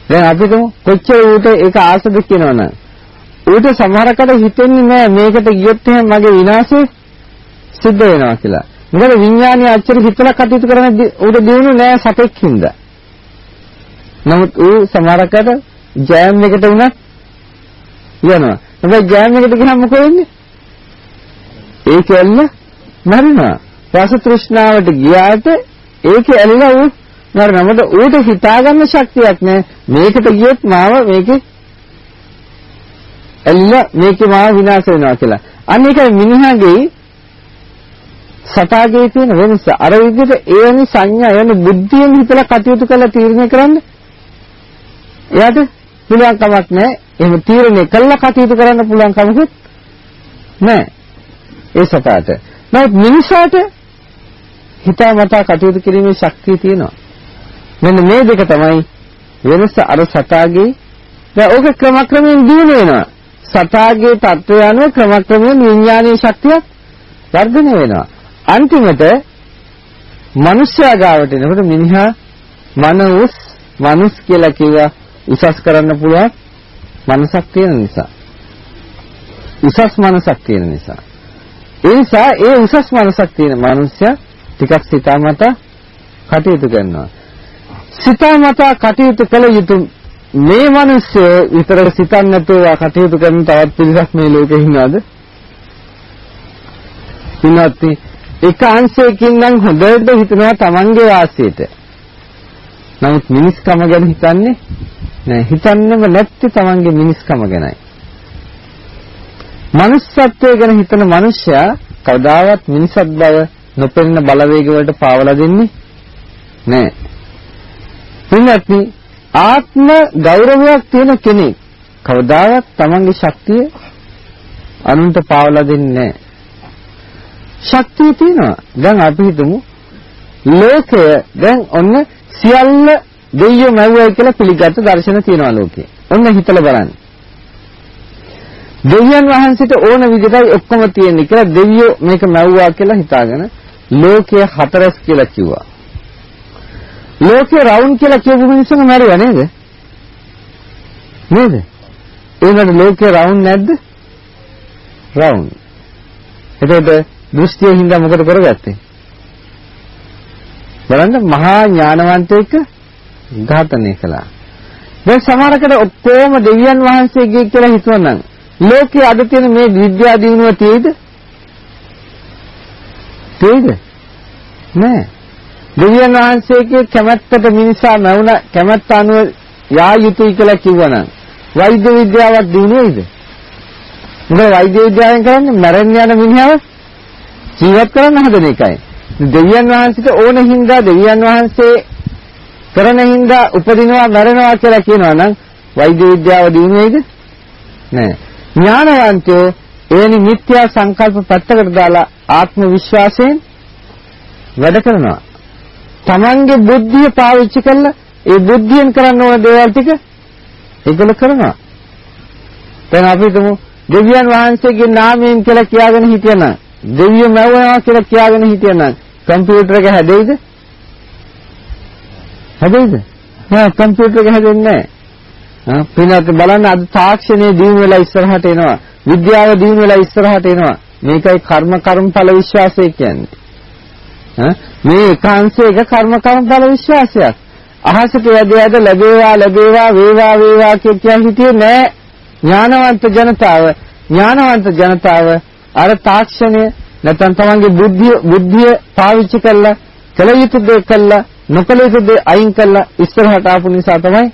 දැන් අපිට කොච්චර ඌට ඒක ආසද කියනවනම් ඌට සමහරකට හිතෙන්නේ නෑ මේකට ගියොත් එහෙනම් මගේ විනාශය සිද්ධ වෙනවා කියලා. මොකද විඥානීය අච්චර හිතලා කටයුතු කරන ඌට දිනු නෑ සතෙක් හින්දා. නමුත් ඌ සමහරකට ජෑම් එකට වුණත් යනවා. හැබැයි ජෑම් එකට ගියාම මොකද වෙන්නේ? ඒ කෙල්ල මරනවා. රස තෘෂ්ණාවට ගියාට ඒක ඇලිලා ඌ මරනකොට ඌට හිතාගන්න ශක්තියක් නැහැ. මේකට ගියොත් මාව මේකේ ඇලිලා මේකේ මාව විනාශ වෙනවා කියලා. අන්න ඒකයි මිනිහාගේ සතාගේ තියෙන වෙනස. අර විදිහට ඒනි සංඥා යන බුද්ධියෙන් හිතලා කටයුතු කරලා තීරණය කරන්න? එයාට පුළුවන් කමක් නැහැ. එහෙම තීරණය කළා කටයුතු කරන්න පුළුවන් කමකුත් නැහැ. ඒ සතාට. නමුත් මිනිසාට හිතාමතා කටයුතු කිරීමේ ශක්තිය තියෙනවා. මෙන්න මේ දෙක තමයි වෙනස අර සතාගේ. දැන් ඕක ක්‍රමක්‍රමයෙන් දිනු වෙනවා. සතාගේ තත්ත්වය අනුව ක්‍රමක්‍රමයෙන් විඥානීය ශක්තියක් වර්ධනය වෙනවා. අන්තිමට මිනිස්යා ගාවට එනකොට මිනිහා මන උස් මනුස් කියලා කිව්වා උසස් කරන්න පුළුවන් මනසක් තියෙන නිසා. උසස් මනසක් තියෙන නිසා. ඒ නිසා ඒ උසස් මනසක් තියෙන මිනිස්සයා ටිකක් සිතාමතා කටයුතු කරනවා. සිතාමතා කටයුතු කළ යුතු මේ මිනිස්සු විතර සිතන්නේ නැතුව කටයුතු කරන තවත් පිරිසක් මේ ලෝකේ ඉන්නවද? ඉන්නත් එක අංශයකින් නම් හොඳට හිතනවා Tamange වාසියට. නමුත් මිනිස්කම ගැන හිතන්නේ නෑ. හිතන්නම නැත්තේ Tamange මිනිස්කම ගැනයි. manussත්වය ගැන හිතන මිනිසයා කවදාවත් මිනිසත් බව නොපෙනෙන බලවේග වලට පාවලා දෙන්නේ නෑ. පින්වත්නි ආත්ම ගෞරවයක් තියෙන කෙනෙක් කවදාවත් Tamange ශක්තිය අනුන්ට පාවලා දෙන්නේ නෑ. ශක්තිය තියෙනවා. දැන් අපි හිතමු ලෝකය දැන් ඔන්න සියල්ල දෙයියෝ මැව්වයි කියලා පිළිගත්ත දර්ශන තියෙනවා ලෝකේ. ඔන්න හිතලා බලන්න. දෙවියන් වහන්සේට ඕන විදිහටයි ඔක්කොම තියෙන්නේ කියලා දෙවියෝ මේක මැව්වා කියලා හිතාගෙන ලෝකය හතරස් කියලා කිව්වා. ලෝකේ රවුන්ඩ් කියලා කියපු මිනිස්සුම මැරුවා නේද? නේද? ඒකට ලෝකේ රවුන්ඩ් නැද්ද? රවුන්ඩ්. එතකොට දෘෂ්ටිය හින්දා මොකද කරගත්තේ? බලන්න මහා ඥානවන්තයෙක් ඝාතනය කළා. දැන් සමහරකට ඔක්කොම දෙවියන් වහන්සේගේ කියලා හිතුවනම් ලෝකයේ අද තියෙන මේ විද්‍යා දිනුව තියෙයිද? තියෙයිද? නෑ. දෙවියන් වහන්සේගේ කැමැත්තට මිනිසා නැවුණ කැමැත්ත අනුව යා යුතුයි කියලා කිව්වනම් වෛද්‍ය විද්‍යාවක් දිනු වෙයිද? මොකද වෛද්‍ය විද්‍යාවෙන් කරන්නේ මැරෙන්න යන මිනිහව ජීවත් කරන්න හදන එකයි. දෙවියන් වහන්සේට ඕන හින්දා දෙවියන් වහන්සේ කරන හින්දා උපදිනවා මැරෙනවා කියලා කියනවා නම් වෛද්‍ය විද්‍යාව දිනු වෙයිද? නෑ. ඥානවන්තයෝ එවැනි මිත්‍යා සංකල්ප පැත්තකට දාලා ආත්ම විශ්වාසයෙන් වැඩ කරනවා. Tamange බුද්ධිය පාවිච්චි කරලා ඒ බුද්ධියෙන් කරන්න ඕන දේවල් ටික ඒගොල්ල කරනවා. දැන් අපි හිතමු දෙවියන් වහන්සේගේ නාමයෙන් කියලා කියාගෙන හිටියනම් දෙවියෝ මැවනවා කියලා කියාගෙන හිටියනම් කම්පියුටර් එක හැදෙයිද? හැදෙයිද? නෑ කම්පියුටර් එක හැදෙන්නේ නෑ. පිනත් බලන්න අද තාක්ෂණයේ දිනු වෙලා ඉස්සරහට එනවා. විද්‍යාව දිනු වෙලා ඉස්සරහට එනවා. මේකයි කර්ම කර්මඵල විශ්වාසය කියන්නේ. මේ ඒකාංශයක කර්ම කර්මඵල විශ්වාසයක්. අහසට යද යද ලැබේවා ලැබේවා වේවා වේවා කියන හිතියේ නෑ ඥානවන්ත ජනතාව ඥානවන්ත ජනතාව අර තාක්ෂණය නැත්නම් තමන්ගේ බුද්ධිය බුද්ධිය පාවිච්චි කරලා කළ යුතු දේ කළා නොකළ යුතු දේ අයින් කළා ඉස්සරහට ආපු නිසා තමයි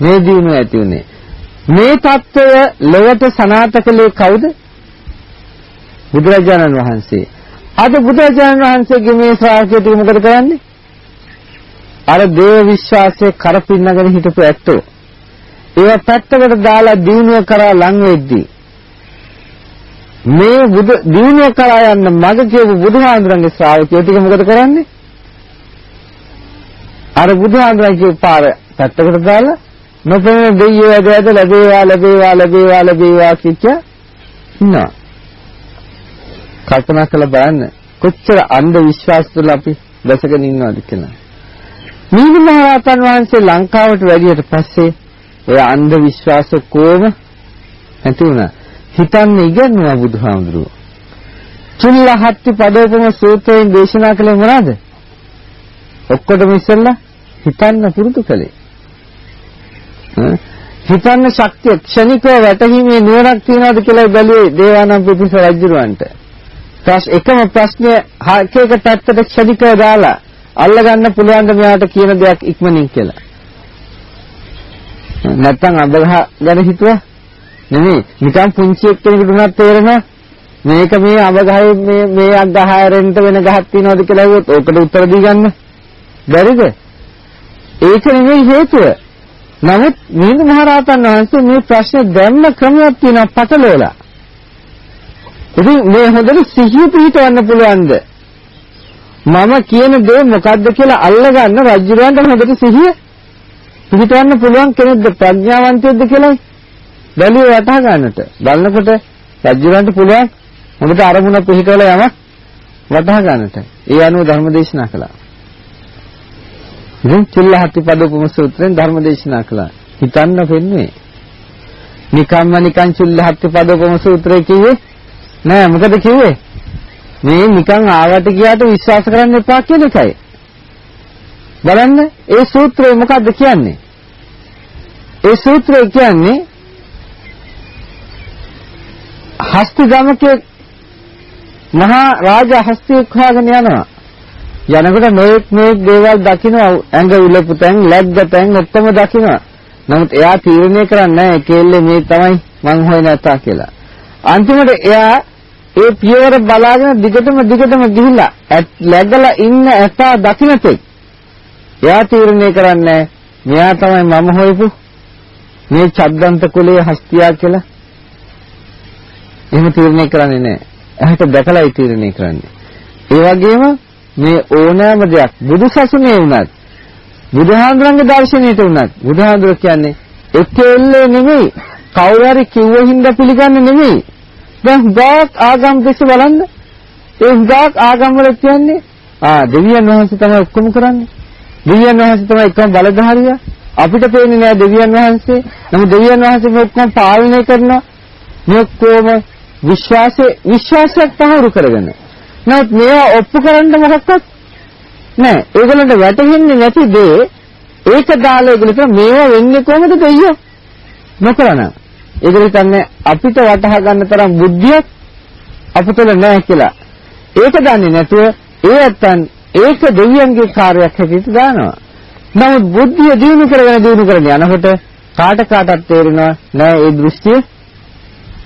මේ දිනුව ඇති උනේ මේ தত্ত্বය ලොවට සනාත කළේ කවුද? බුදුරජාණන් වහන්සේ. අද බුදුරජාණන් වහන්සේගේ මේ ශ්‍රාවකයට මොකද කරන්නේ? අර දේව විශ්වාසයේ කරපින්නගෙන හිටපු ඇත්තෝ. ඒවා පැත්තකට දාලා දිනුව කරා ලං වෙද්දී මේ බුදු දිනුව කරා යන්න මඟ කියපු බුදුහාඳුරන්ගේ ශ්‍රාවකයෝ ටික මොකද කරන්නේ? අර බුදුහාඳුරන් කියපු පාර පැත්තකට දාලා නොපෙනෙන දෙයියෝ ඇද ඇද ලැබේවා ලැබේවා ලැබේවා ලැබේවා කිච්ච ඉන්නවා. කල්පනා කරලා බලන්න කොච්චර අන්ධ විශ්වාස තුළ අපි දැසගෙන ඉන්නවද කියලා. නීති මහරහතන් වහන්සේ ලංකාවට වැඩියට පස්සේ ඔය අන්ධ විශ්වාස කොම නැති වුණා. හිතන්න ඉගෙනුවා බුදුහාමුදුරුවෝ. චුල්ලහත්ති පදෝපම සූත්‍රයෙන් දේශනා කළේ මොනවද? ඔක්කොටම ඉස්සෙල්ලා හිතන්න පුරුදු කළේ. හිතන්න ශක්තිය ක්ෂණිකව වැටහීමේ නුවණක් තියනවාද කියලා බැලුවේ දේවානම්පියතිස්ස රජුරවන්ට. ප්‍රශ් එකම ප්‍රශ්නය එක එක පැත්තට ක්ෂණිකව දාලා අල්ලගන්න පුළුවන් ද මෙයාට කියන දෙයක් ඉක්මනින් කියලා. නැත්තම් අබගහ ගැන හිතුවා නෙමෙයි නිකන් පුංචි එක්කෙනෙකුට උනත් තේරෙනවා මේක මේ අබගහේ මේ මේ අග්ගහයරෙන්ට වෙන ගහක් තියනවද කියලා ඇහුවොත් ඕකට උත්තර දී ගන්න බැරිද? ඒක නෙමෙයි හේතුව. නමුත් මිහිඳු මහරහතන් වහන්සේ මේ ප්‍රශ්නේ දැම්ම ක්‍රමයක් තියෙනවා පටලවලා. ඉතින් මේ හොඳට සිහිය පිහිටවන්න පුළුවන්ද? මම කියන දේ මොකද්ද කියලා අල්ලගන්න රජුරවන්ට හොඳට සිහිය පිහිටවන්න පුළුවන් කෙනෙක්ද ප්‍රඥාවන්තයෙක්ද කියලා බැලුව වටහා ගන්නට. බලනකොට රජුරවන්ට පුළුවන් හොඳට අරමුණ පිහිටවලා යමක් වටහා ගන්නට. ඒ අනුව ධර්ම දේශනා කළා. ඉතින් චුල්ලහත්තිපදෝපම සූත්‍රයෙන් ධර්ම දේශනා කළා. හිතන්න වෙන්නේ. නිකම්ම නිකන් චුල්ලහත්තිපදෝපම සූත්‍රය කිව්වේ නෑ මොකද කිව්වේ? මේ නිකන් ආවට ගියාට විශ්වාස කරන්න එපා කියන එකයි. බලන්න ඒ සූත්‍රය මොකද්ද කියන්නේ? ඒ සූත්‍රය කියන්නේ හස්ති ගමකේ මහා රාජා හස්තියෙක් හොයාගෙන යනවා. යනකොට මේක් මේක් දේවල් දකින්න ඇඟ උලපු තැන් ලැග්ග තැන් ඔක්කොම දකින්න. නමුත් එයා තීරණය කරන්නේ නැහැ කේල්ලේ මේ තමයි මං හොයන ඇතා කියලා. අන්තිමට එයා ඒ පියවර බලාගෙන දිගටම දිගටම ගිහිල්ලා läගලා ඉන්න ඇතා දකින්නතේ එයා තීරණය කරන්නේ මෙයා තමයි මම හොයපු මේ චද්දන්ත කුලයේ හස්තියා කියලා එහෙම තීරණය කරන්නේ නැහැ. ඇහැට දැකලායි තීරණය කරන්නේ. ඒ වගේම මේ ඕනෑම දෙයක් බුදුසසුනේ වුණත් බුදුහාඳුරන්ගේ දර්ශනයට වුණත් බුදුහාඳුර කියන්නේ එක්කෙල්ලේ නෙමෙයි කවුරු හරි කිව්ව හින්දා පිළිගන්නේ නෙමෙයි. දැන් හුඟක් ආගම් දෙස බලන්න. ඒ හුඟක් ආගම් වල කියන්නේ ආ දෙවියන් වහන්සේ තමයි ඔක්කොම කරන්නේ. දෙවියන් වහන්සේ තමයි එකම බලධාරියා. අපිට පේන්නේ නෑ දෙවියන් වහන්සේ. නමුත් දෙවියන් වහන්සේ මේ ඔක්කොම පාලනය කරනවා. මේ ඔක්කොම විශ්වාසයේ විශ්වාසයක් තහවුරු කරගෙන. නමුත් මේවා ඔප්පු කරන්න මොකක්වත් නෑ. ඒගොල්ලන්ට වැටහෙන්නේ නැති දේ ඒක දාලා ඒගොල්ලෝ මේවා වෙන්නේ කොහොමද දෙයියෝ? නොකරන. ඒගොල්ලෝ කියන්නේ අපිට වටහා ගන්න තරම් බුද්ධියක් අපතල නැහැ කියලා. ඒක දන්නේ නැතුව ඒ නැත්තන් ඒක දෙවියන්ගේ කාර්යයක් හැටියට දානවා. නමුත් බුද්ධිය දිනු කරගෙන දිනු කරගෙන යනකොට කාට කාටත් තේරෙනවා නෑ ඒ දෘෂ්ටිය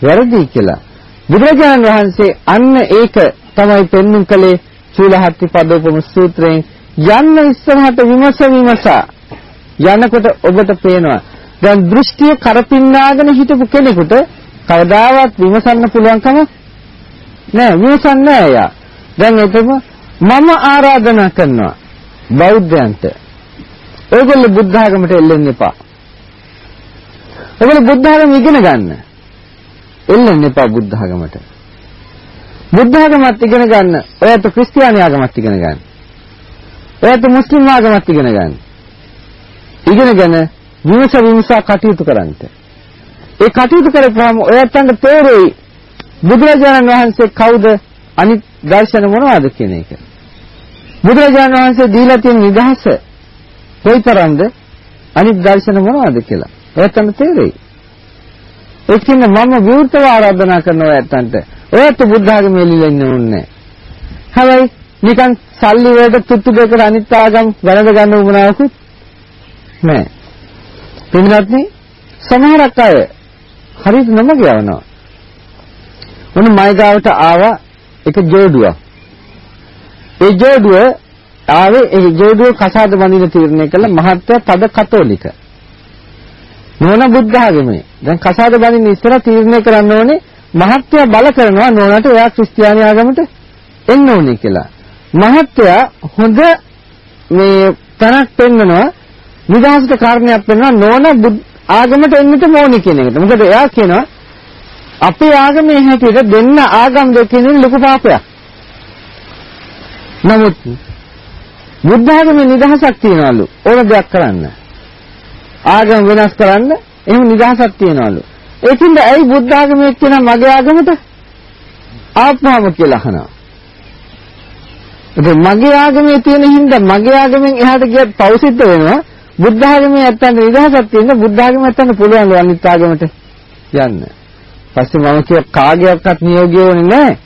වැරදි කියලා. බුදුරජාණන් වහන්සේ අන්න ඒක තමයි පෙන්වුම් කළේ චූලහත්ති පදෝපම සූත්‍රයෙන්. යන්න ඉස්සරහට විමස විමසා යනකොට ඔබට පේනවා. දැන් දෘෂ්ටිය කරපින්නාගෙන හිටපු කෙනෙකුට කවදාවත් විමසන්න පුළුවන්කම නෑ. විමසන්නේ නෑ යා දැන් එතම මම ආරාධනා කරනවා බෞද්ධයන්ට. ඔයගොල්ලෝ බුද්ධ ආගමට එල්ලෙන්න එපා. ඔයගොල්ලෝ බුද්ධ ආගම ඉගෙන ගන්න. එල්ලෙන්න එපා බුද්ධ ආගමට. බුද්ධ ආගමත් ඉගෙන ගන්න. ඔයත් ක්‍රිස්තියානි ආගමත් ඉගෙන ගන්න. ඔයත් මුස්ලිම් ආගමත් ඉගෙන ගන්න. ඉගෙනගෙන විමස විමස කටයුතු කරන්න. ඒ කටයුතු කරපුවාම ඔයත්න්ට තේරෙයි බුදුරජාණන් වහන්සේ කවුද අනිත් දර්ශන මොනවද කියන එක. බුදුරජාණන් වහන්සේ දීලා තියෙන නිදහස කොයිතරම්ද අනිත් දර්ශන මොනවද කියලා. ඔයත්න්ට තේරෙයි. ඒකින් මම විවෘතව ආරාධනා කරනවා ඇත්තන්ට. ඔයත් බුද්ධ ආගමේ එළිලා ඉන්න ඕනේ නැහැ. නිකන් සල්ලි වලට තුත්තු දෙකට අනිත් ආගම් වැළඳ ගන්න උවමනාවකුත් නැහැ. පින්වත්නි සමහරක් අය හරියට නම ගියවනවා. මොන මයිගාවට ආවා එක ජෝඩුවක්. ඒ ජෝඩුව ආවේ ඒ ජෝඩුව කසාද බඳින තීරණය කළ මහත්ය තද කතෝලික. නෝන බුද්ධ ආගමේ. දැන් කසාද බඳින්න ඉස්සර තීරණය කරන්න ඕනේ මහත්ය බල කරනවා නෝනට එයා ක්‍රිස්තියානි ආගමට එන්න ඕනේ කියලා. මහත්ය හොඳ මේ තනක් පෙන්වනවා නිදහසට කාරණයක් පෙන්වනවා නෝන ආගමට එන්නට ඕනේ කියන එකට. මොකද එයා කියනවා අපේ ආගමේ හැටියට දෙන්න ආගම් දෙකකින් ලොකු පාපයක්. නමුත් බුද්ධ ආගමේ නිදහසක් තියනවලු ඕන දෙයක් කරන්න. ආගම වෙනස් කරන්න එහෙම නිදහසක් තියනවලු. ඒකින්ද ඇයි බුද්ධ ආගමේ කියන මගේ ආගමට ආත්මම කියලා අහනවා. ඉතින් මගේ ආගමේ තියෙන හින්දා මගේ ආගමෙන් එහාට ගියත් පෞසිද්ධ වෙනවා. බුද්ධ ආගමේ නැත්තම් නිදහසක් තියෙන බුද්ධ ආගම නැත්තම් පුළුවන් අනිත් ආගමට යන්න. පස්සේ මම කිය කාගේවත් නියෝගය ඕනේ නැහැ.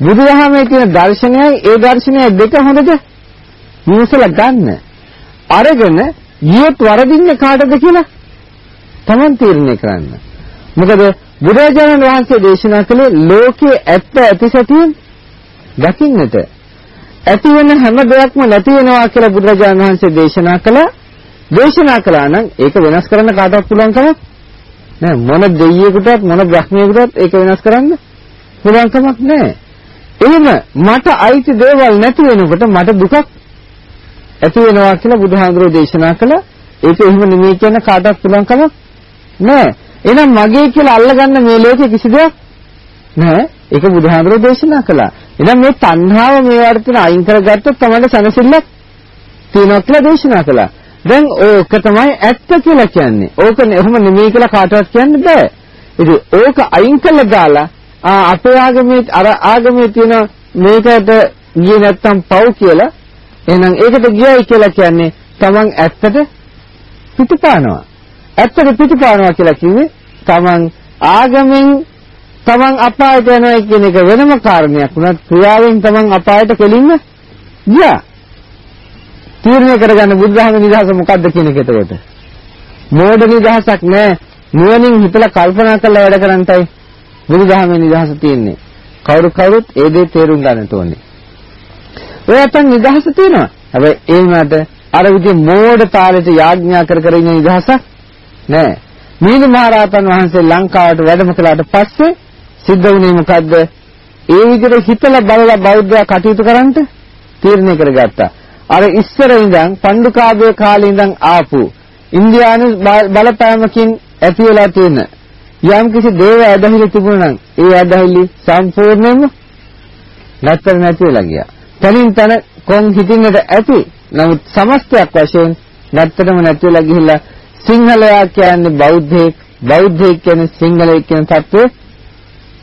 බුදුදහමේ තියෙන දර්ශනයයි ඒ දර්ශනයයි දෙක හොඳට විමසලා ගන්න. අරගෙන ගියොත් වරදින්නේ කාටද කියලා Taman තීරණය කරන්න. මොකද බුදුරජාණන් වහන්සේ දේශනා කළේ ලෝකයේ ඇත්ත ඇති සැටියෙන් දකින්නට. ඇති වෙන හැම දෙයක්ම නැති වෙනවා කියලා බුදුරජාණන් වහන්සේ දේශනා කළා. දේශනා කළා නම් ඒක වෙනස් කරන්න කාටවත් පුළුවන් කමක් නෑ. මොන දෙයියෙකුටත් මොන බ්‍රහ්මියෙකුටත් ඒක වෙනස් කරන්න පුළුවන් කමක් නෑ. එහෙම මට අයිති දේවල් නැති වෙනකොට මට දුකක් ඇති වෙනවා කියලා බුදුහාඳුරෝ දේශනා කළා. ඒක එහෙම නෙමෙයි කියන කාටවත් පුළුවන් කමක් නෑ. එහෙනම් මගේ කියලා අල්ලගන්න මේ ලෝකේ කිසි දෙයක් නෑ. ඒක බුදුහාඳුරෝ දේශනා කළා. එහෙනම් මේ තණ්හාව මේ වර්තන අයින් කරගත්තොත් තමයි සනසිල්ලක් තියෙනවා කියලා දේශනා කළා. දැන් ඕක තමයි ඇත්ත කියලා කියන්නේ. ඕක එහෙම නෙමෙයි කියලා කාටවත් කියන්න බෑ. ඉතින් ඕක අයින් කළා දාලා අපේ ආගමේ අර ආගමේ තියෙන මේකට ගියේ නැත්තම් පව් කියලා එහෙනම් ඒකට ගියයි කියලා කියන්නේ තමන් ඇත්තට පිටපානවා. ඇත්තට පිටපානවා කියලා කිව්වේ තමන් ආගමෙන් තමන් අපායට යනවා කියන එක වෙනම කාරණයක් වුණත් ක්‍රියාවෙන් තමන් අපායට කෙලින්ම ගියා. තීරණය කරගන්න බුද්ධහම නිදහස මොකද්ද කියන එක එතකොට. මෝඩ නිදහසක් නෑ. නුවණින් හිතලා කල්පනා කරලා වැඩ කරන්ටයි බුදුදහමේ නිදහස තියෙන්නේ. කවුරු කවුරුත් ඒ දේ තේරුම් ගන්නට ඕනේ. ඔයයන් නිදහස තියෙනවා. හැබැයි ඒ වුණාට අර විදිහේ මෝඩ තාලෙට යාඥා කර කර ඉන්න නිදහසක් නෑ. මීනු මහරහතන් වහන්සේ ලංකාවට වැඩම කළාට පස්සේ සිද්ධ වුණේ මොකද්ද? ඒ විදිහට හිතලා බලලා බෞද්ධයා කටයුතු කරන්නට තීරණය කරගත්තා. අර ඉස්සර ඉඳන් පණ්ඩුකාභය කාලේ ඉඳන් ආපු ඉන්දියානු බලපෑමකින් ඇති වෙලා තියෙන යම් කිසි දේව ඇදහිලි තිබුණා නම් ඒ ඇදහිලි සම්පූර්ණයෙන්ම නැත්තර නැති වෙලා ගියා. තනින් තන කොන් හිතින්නට ඇති. නමුත් සමස්තයක් වශයෙන් නැත්තරම නැති වෙලා ගිහිල්ලා සිංහලයා කියන්නේ බෞද්ධයෙක්, බෞද්ධයෙක් කියන්නේ සිංහලයෙක් කියන තත්ත්වය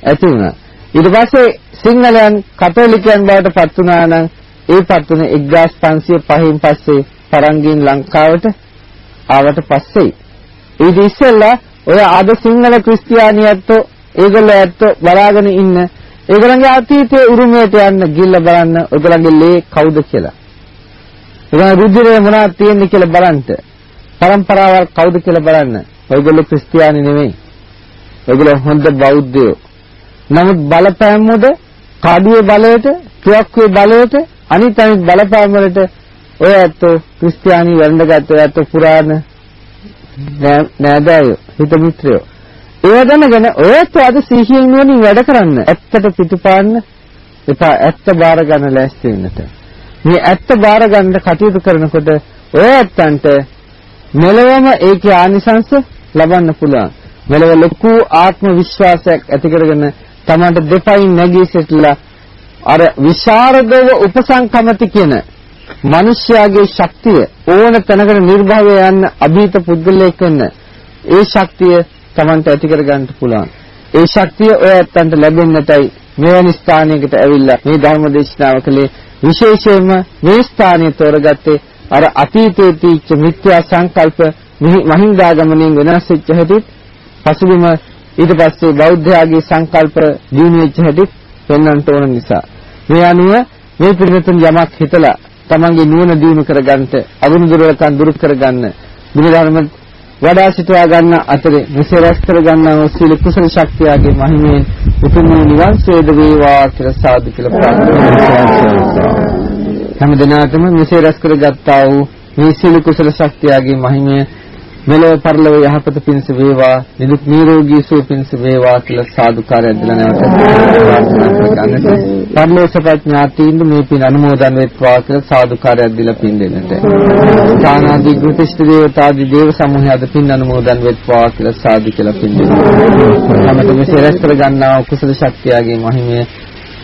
ඇති වුණා. ඊට පස්සේ සිංහලයන් කතෝලිකයන් බවට පත් වුණා නම් ඒපත් උනේ 1505න් පස්සේ තරංගින් ලංකාවට ආවට පස්සේ ඊට ඉස්සෙල්ලා ඔය අද සිංහල ක්‍රිස්තියානියත්ෝ ඒගොල්ලෝ ඇත්තෝ බලාගෙන ඉන්න ඒගොල්ලන්ගේ අතීතයේ උරුමයට යන්න ගිල්ල බලන්න ඔයගොල්ලන්ගේ ලේ කවුද කියලා. ඒගොල්ලන් රුධිරේ මොනවද තියෙන්නේ කියලා බලන්න. પરම්පරාවල් කවුද කියලා බලන්න. ඔයගොල්ලෝ ක්‍රිස්තියානි නෙමෙයි. ඔයගොල්ලෝ හොඳ බෞද්ධයෝ. නමුත් බලපෑම් උඩ කාඩුවේ බලයට, තුවක්කුවේ බලයට අනිත් අනිත් බලපෑම් වලට ඔය ඇත්තෝ ක්‍රිස්තියානි වරඳගත් ඔය ඇත්තෝ පුරාණ නෑදෑයෝ හිත මිත්‍රයෝ ඒව දැනගෙන ඔයත් අද සිහියෙන් නුවණින් වැඩ කරන්න. ඇත්තට පිටුපාන්න එපා. ඇත්ත බාර ගන්න ලෑස්ති වෙන්නට. මේ ඇත්ත බාර ගන්න කටයුතු කරනකොට ඔය ඇත්තන්ට මෙලවම ඒකේ ආනිසංස ලබන්න පුළුවන්. මෙලව ලොකු ආත්ම විශ්වාසයක් ඇති කරගෙන තමන්ට දෙපයින් නැගී සිටලා අර විශාරදව උපසංකමති කියන මිනිස්යාගේ ශක්තිය ඕන තැනකට නිර්භවය යන්න අභීත පුද්ගලයෙක් වෙන්න. ඒ ශක්තිය Tamanට ඇති කර ගන්න පුළුවන්. ඒ ශක්තිය ඔය ඇත්තන්ට ලැබෙන්නටයි මෙවැනි ස්ථානයකට ඇවිල්ලා මේ ධර්ම දේශනාව කළේ විශේෂයෙන්ම මේ ස්ථානය තෝරගත්තේ අර අතීතයේ තීච්ච මිත්‍යා සංකල්ප මහින්දාගමණයෙන් වෙනස් වෙච්ච හැටිත් පසුබිම ඊට පස්සේ බෞද්ධයාගේ සංකල්ප දිනු වෙච්ච හැටිත් පෙන්වන්න ඕන නිසා මේ අනුව මේ පිළිවෙතුන් යමක් හිතලා තමන්ගේ නුවණ දියුණු කරගන්නට අගුණ දුර්වලකම් දුරු කරගන්න බුදුධර්ම වඩා සිටවා ගන්න අතරේ මෙසේ රැස් කර ගන්නා වූ සීල කුසල ශක්තියගේ මහිමයෙන් උතුම් නිවන් සේද වේවා කියලා සාදු කියලා ප්‍රාර්ථනා හැම දිනකටම මෙසේ රැස් කරගත්තා වූ මේ සීල කුසල ශක්තියගේ මහිමය මෙලොව පරලොව යහපත පිණිස වේවා නිදුක් නිරෝගී සුව පිණිස වේවා කියලා සාදුකාරයක් දලා නැවත ප්‍රාර්ථනා කරගන්නට පරලෝක ප්‍රඥාතීන් මේ පින් අනුමෝදන් වෙත්වා කියලා සාදුකාරයක් දීලා පින් දෙන්නට දානාදී ගෘතිෂ්ඨ දේවතාදී දේව සමූහය අද පින් අනුමෝදන් වෙත්වා කියලා සාදු කියලා පින් දෙන්න. හැමත මෙසේ රැස් කර ගන්නා කුසල ශක්තියගේ මහිමය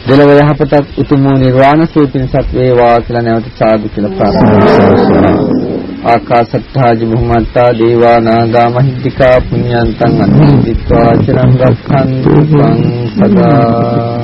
දෙලව යහපතක් උතුම් වූ නිර්වාණ සුව පිණිසත් වේවා කියලා නැවත සාදු කියලා ප්‍රාර්ථනා කරනවා. ආකාශත්තා ජුම්මත්තා දේවානාගා මහිද්దికා පුඤ්ඤන්තං අනුමෝදිත්වා චිරං රක්ඛන්තු සං සදා